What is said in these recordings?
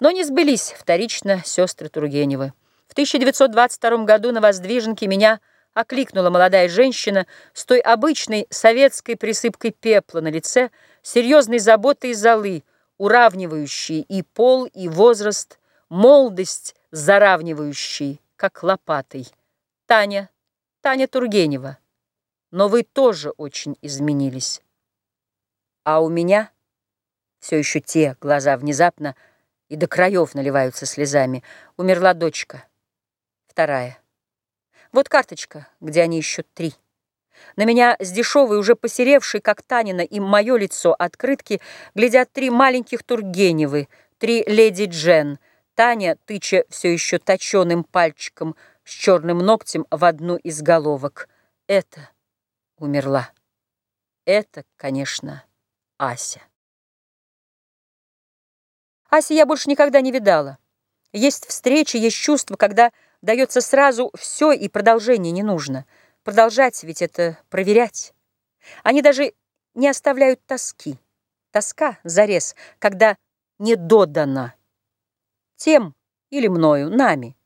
Но не сбылись вторично сестры Тургеневы. В 1922 году на Воздвиженке меня окликнула молодая женщина с той обычной советской присыпкой пепла на лице, серьезной заботой золы, уравнивающей и пол, и возраст, молодость заравнивающей, как лопатой. Таня, Таня Тургенева, но вы тоже очень изменились. А у меня все еще те глаза внезапно, и до краев наливаются слезами. Умерла дочка. Вторая. Вот карточка, где они еще три. На меня с дешевой, уже посеревшей, как Танина, и мое лицо открытки, глядят три маленьких Тургеневы, три леди Джен. Таня, тыча все еще точеным пальчиком с черным ногтем в одну из головок. Это умерла. Это, конечно, Ася. Аси я больше никогда не видала. Есть встречи, есть чувства, когда дается сразу все и продолжение не нужно. Продолжать ведь это проверять. Они даже не оставляют тоски. Тоска, зарез, когда не додана. Тем или мною, нами.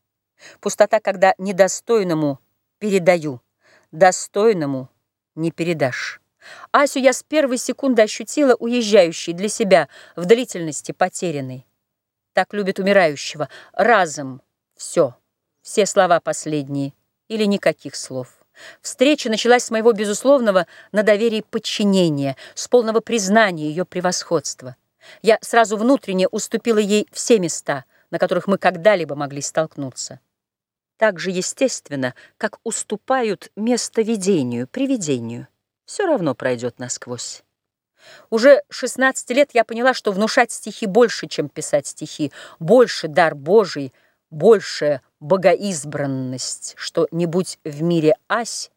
Пустота, когда недостойному передаю, достойному не передашь. Асю я с первой секунды ощутила уезжающей для себя в длительности потерянной. Так любит умирающего. Разом все, все слова последние или никаких слов. Встреча началась с моего безусловного на доверии подчинения, с полного признания ее превосходства. Я сразу внутренне уступила ей все места, на которых мы когда-либо могли столкнуться. Так же естественно, как уступают место видению, привидению все равно пройдет насквозь. Уже 16 лет я поняла, что внушать стихи больше, чем писать стихи, больше дар Божий, большая богоизбранность, что не будь в мире ась,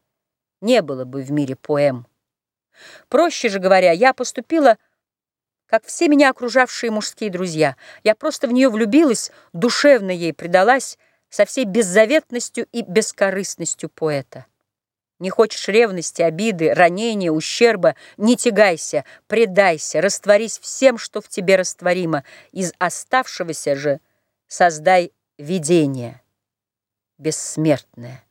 не было бы в мире поэм. Проще же говоря, я поступила, как все меня окружавшие мужские друзья. Я просто в нее влюбилась, душевно ей предалась, со всей беззаветностью и бескорыстностью поэта. Не хочешь ревности, обиды, ранения, ущерба, не тягайся, предайся, растворись всем, что в тебе растворимо. Из оставшегося же создай видение бессмертное.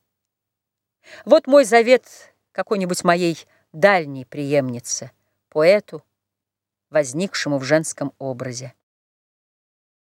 Вот мой завет какой-нибудь моей дальней преемнице, поэту, возникшему в женском образе.